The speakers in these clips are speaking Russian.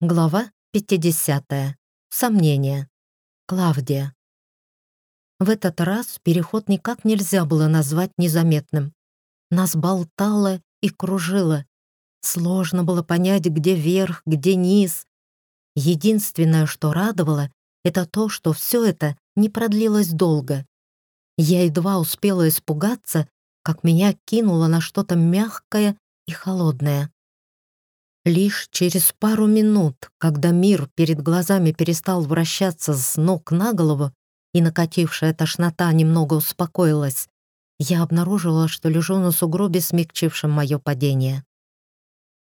Глава 50. Сомнения. Клавдия. В этот раз переход никак нельзя было назвать незаметным. Нас болтало и кружило. Сложно было понять, где верх, где низ. Единственное, что радовало, это то, что все это не продлилось долго. Я едва успела испугаться, как меня кинуло на что-то мягкое и холодное. Лишь через пару минут, когда мир перед глазами перестал вращаться с ног на голову и накатившая тошнота немного успокоилась, я обнаружила, что лежу на сугробе, смягчившем мое падение.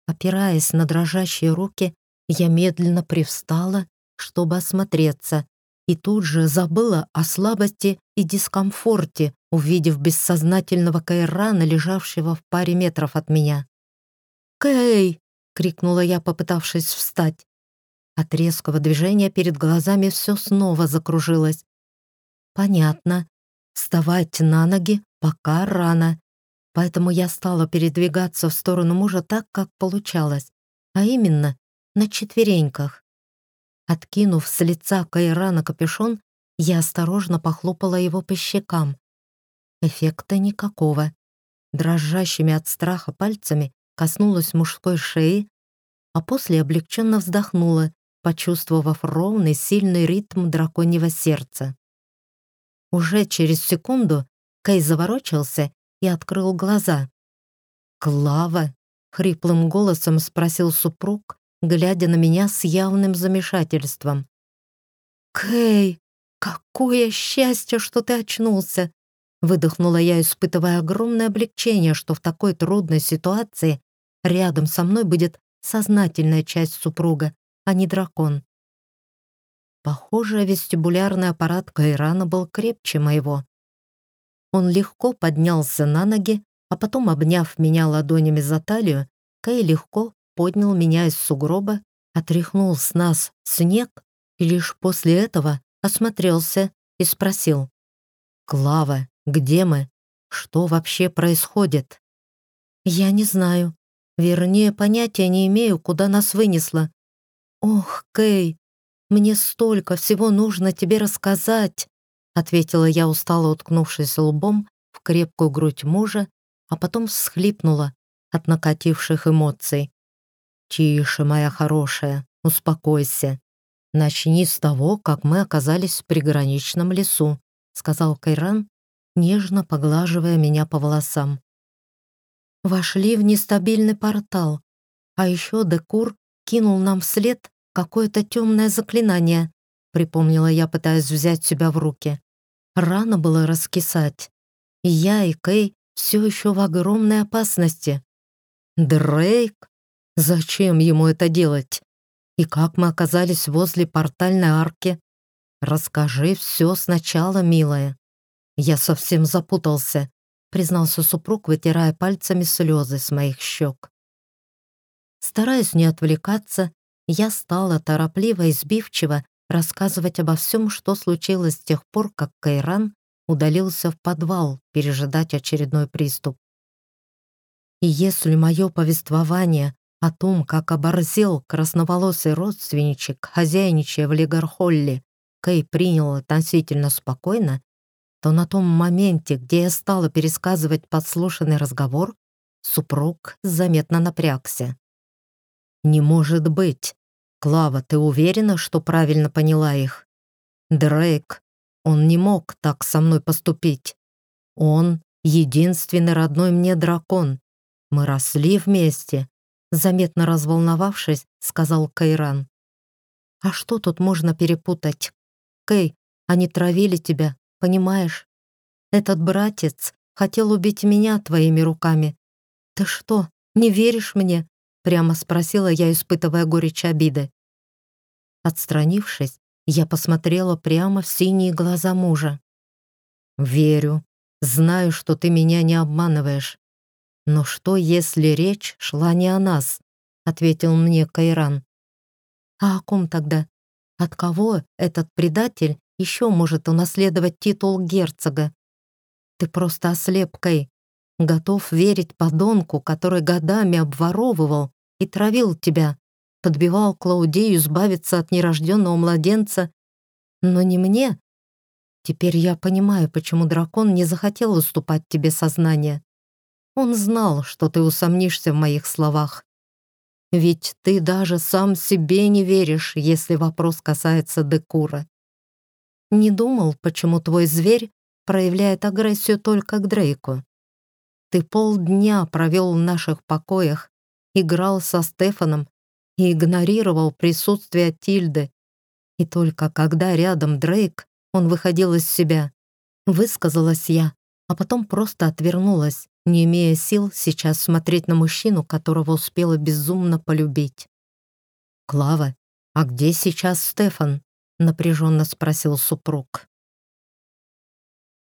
Опираясь на дрожащие руки, я медленно привстала, чтобы осмотреться, и тут же забыла о слабости и дискомфорте, увидев бессознательного Кайрана, лежавшего в паре метров от меня. «Кэй!» Крикнула я, попытавшись встать. От резкого движения перед глазами все снова закружилось. Понятно. Вставать на ноги пока рано. Поэтому я стала передвигаться в сторону мужа так, как получалось, а именно на четвереньках. Откинув с лица Кайрана капюшон, я осторожно похлопала его по щекам. Эффекта никакого. Дрожащими от страха пальцами коснулась мужской шеи, а после облегченно вздохнула, почувствовав ровный, сильный ритм драконьего сердца. Уже через секунду Кей заворочился и открыл глаза. «Клава?» — хриплым голосом спросил супруг, глядя на меня с явным замешательством. «Кей, какое счастье, что ты очнулся!» Выдохнула я, испытывая огромное облегчение, что в такой трудной ситуации Рядом со мной будет сознательная часть супруга, а не дракон. Похоже, вестибулярный аппарат Кайрана был крепче моего. Он легко поднялся на ноги, а потом, обняв меня ладонями за талию, Кай легко поднял меня из сугроба, отряхнул с нас снег и лишь после этого осмотрелся и спросил. «Клава, где мы? Что вообще происходит?» «Я не знаю», Вернее, понятия не имею, куда нас вынесло. Ох, Кей, мне столько всего нужно тебе рассказать, ответила я, устало уткнувшись лбом в крепкую грудь мужа, а потом всхлипнула от накативших эмоций. «Тише, моя хорошая, успокойся. Начни с того, как мы оказались в приграничном лесу», сказал Кайран, нежно поглаживая меня по волосам. Вошли в нестабильный портал. А еще Декур кинул нам вслед какое-то темное заклинание, припомнила я, пытаясь взять себя в руки. Рано было раскисать. И я, и Кей все еще в огромной опасности. Дрейк? Зачем ему это делать? И как мы оказались возле портальной арки? Расскажи все сначала, милая. Я совсем запутался признался супруг, вытирая пальцами слезы с моих щек. Стараясь не отвлекаться, я стала торопливо и сбивчиво рассказывать обо всем, что случилось с тех пор, как Кайран удалился в подвал пережидать очередной приступ. И если мое повествование о том, как оборзел красноволосый родственничек, хозяйничая в Легархолле, Кей принял относительно спокойно, то на том моменте, где я стала пересказывать подслушанный разговор, супруг заметно напрягся. «Не может быть! Клава, ты уверена, что правильно поняла их? Дрейк, он не мог так со мной поступить. Он — единственный родной мне дракон. Мы росли вместе», — заметно разволновавшись, сказал Кайран. «А что тут можно перепутать? Кей, они травили тебя, понимаешь? Этот братец хотел убить меня твоими руками. Ты что, не веришь мне?» Прямо спросила я, испытывая горечь обиды. Отстранившись, я посмотрела прямо в синие глаза мужа. «Верю. Знаю, что ты меня не обманываешь. Но что, если речь шла не о нас?» — ответил мне Кайран. «А о ком тогда? От кого этот предатель еще может унаследовать титул герцога. Ты просто ослеп, Кэй. Готов верить подонку, который годами обворовывал и травил тебя, подбивал Клаудею избавиться от нерожденного младенца, но не мне. Теперь я понимаю, почему дракон не захотел уступать тебе сознание. Он знал, что ты усомнишься в моих словах. Ведь ты даже сам себе не веришь, если вопрос касается Декура. Не думал, почему твой зверь проявляет агрессию только к Дрейку. Ты полдня провел в наших покоях, играл со Стефаном и игнорировал присутствие Тильды. И только когда рядом Дрейк, он выходил из себя. Высказалась я, а потом просто отвернулась, не имея сил сейчас смотреть на мужчину, которого успела безумно полюбить. «Клава, а где сейчас Стефан?» — напряженно спросил супруг.